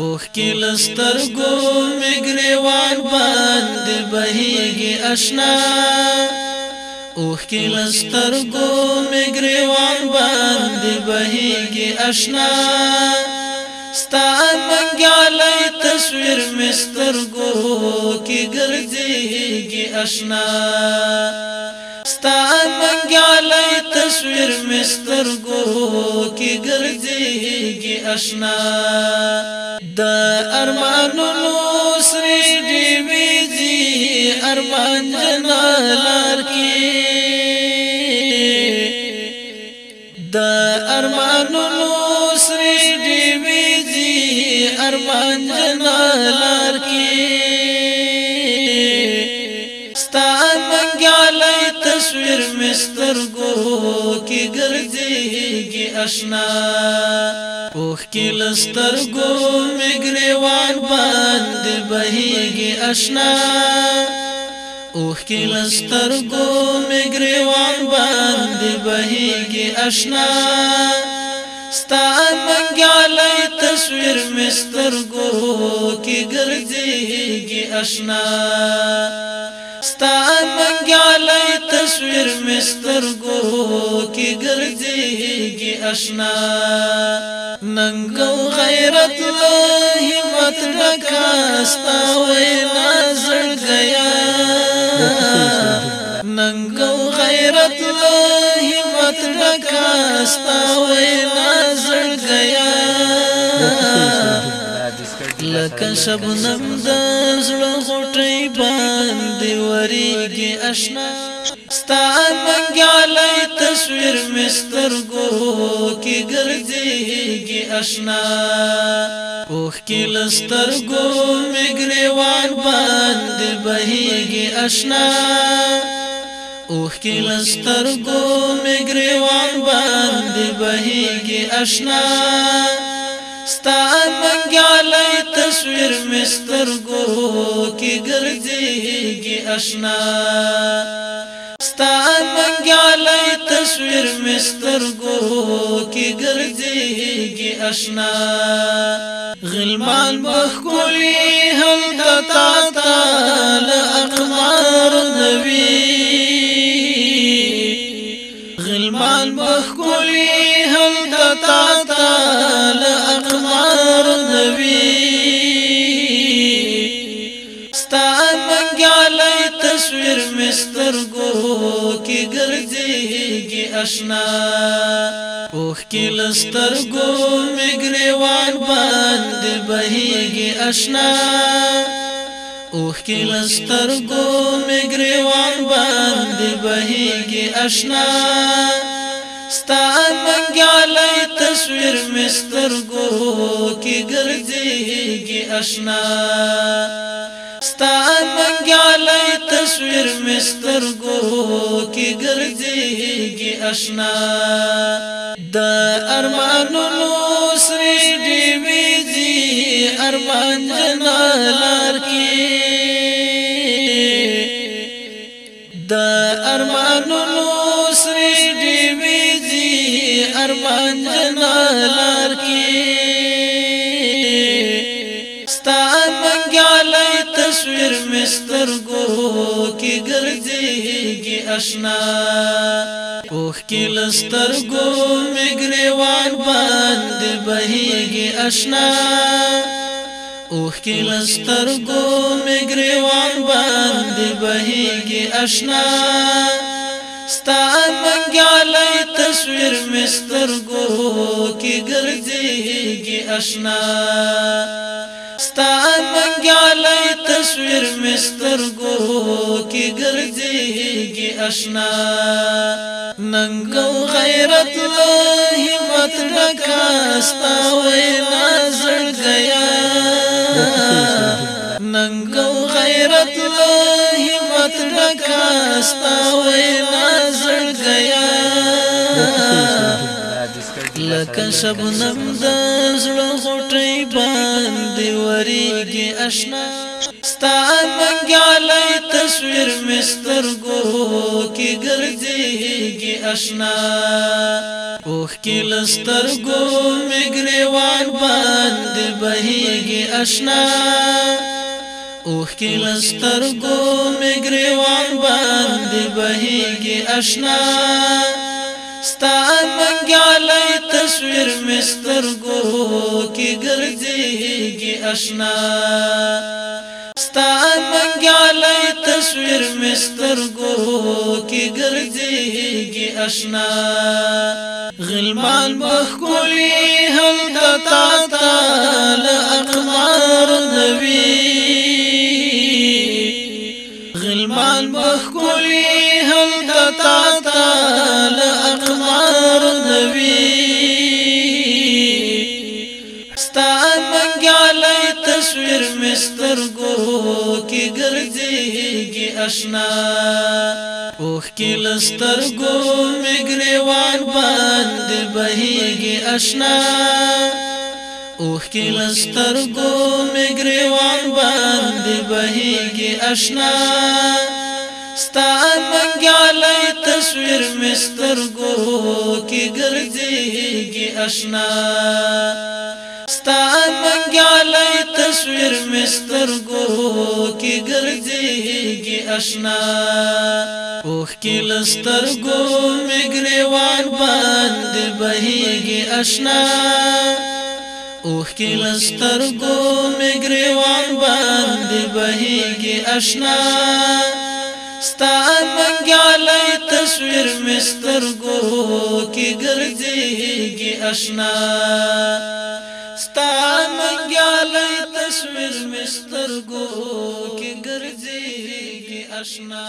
اوخ کې لستر ګو مګریوان باندې بهيږي آشنا اوخ کې لستر ګو مګریوان باندې بهيږي آشنا ستان منګالې تصویر مستر ګو کې ګرځيږي آشنا ستا منګالی تصویر مستر ګو کې ګرځيږي آشنا د ارمانونو سری دی ویزي ارمان جنالار کې د ارمانونو سری دی ویزي ارمان جنالار لسترګو کې ګرځيږي آشنا اوخ کې لسترګو مګریوان باندې بهيږي آشنا اوخ کې لسترګو مګریوان باندې بهيږي آشنا ستان منګاله تصویر مسترګو کې ګرځيږي آشنا ستان منګاله تصویر مستر ګو کې ګرځيږي آشنا ننګو غیرت له همت ډکاستا وینا زړګیا ننګو غیرت له همت ډکاستا وینا لکه شبنم د زړه غټي باندې وریږي آشنا ستا منګاله تصویر مستر گو کی ګرځيږي آشنا اوخ کې لستر گو مګریوان باندې بهيږي آشنا اوخ کې لستر گو مګریوان باندې بهيږي آشنا ستا منګالی تصویر مستر ګو کی ګرځيږي آشنا ستا منګالی تصویر مستر ګو کی ګرځيږي آشنا غلمان مخکولي هم تا تا له اقم ستان منګاله تصویر مستر ګو کې ګرځيږي آشنا اوخ کې لستر ګو مګریوان باندې بهيږي آشنا اوخ کې لستر ګو مګریوان باندې بهيږي آشنا ستان منګاله تصویر مستر ګو کې ګرځيږي آشنا منګاله تصویر مستر ګو کې ګرځيږي آشنا د ارمانونو سری دی ویږي ارمان جنالار کې د ارمانونو سری دی ویږي ارمان جنالار اشنا اوخ کې لسترګو مګریوان باندې بهيږي اشنا اوخ کې لسترګو مګریوان باندې بهيږي اشنا ستا منګاله تصویر مسترګو کې ګرځيږي اشنا ستا منګاله تصویر مسترګو اشنا ننګو غیرت له همت ډکاستا وینا زړګیا ننګو غیرت له همت ډکاستا وینا زړګیا لکه شبنم د زړه غټي باندې وریږي اشنا ستان منګاله تصویر مستر ګو کې ګرځيږي آشنا اوخ کې لستر ګو مګریوان باندې بهيږي آشنا اوخ کې لستر ګو مګریوان باندې بهيږي آشنا ستان منګاله تصویر مستر ګو کې ګرځيږي آشنا منګاله تصویر مستر ګو کې ګرځيږي آشنا غلمان مخکولي هم دتا تعال اقمار نبی غلمان مخکولي هم دتا تعال اقمار نبی سترګو کې ګرځيږي آشنا اوخ کې لسترګو مګریوان باندې بهيږي آشنا اوخ کې لسترګو مګریوان باندې بهيږي آشنا ستان منګاله تصویر مسترګو کې ګرځيږي آشنا ستان منګاله تصویر مستر گو کی گردیږي آشنا اوخ کی لستر گو مګریوان باندې بهيږي آشنا اوخ کی لستر گو مګریوان باندې بهيږي آشنا ستا منګاله تصویر مستر گو کی گردیږي آشنا ستا منګاله تصویر مسترګو کې ګرځي کې آشنا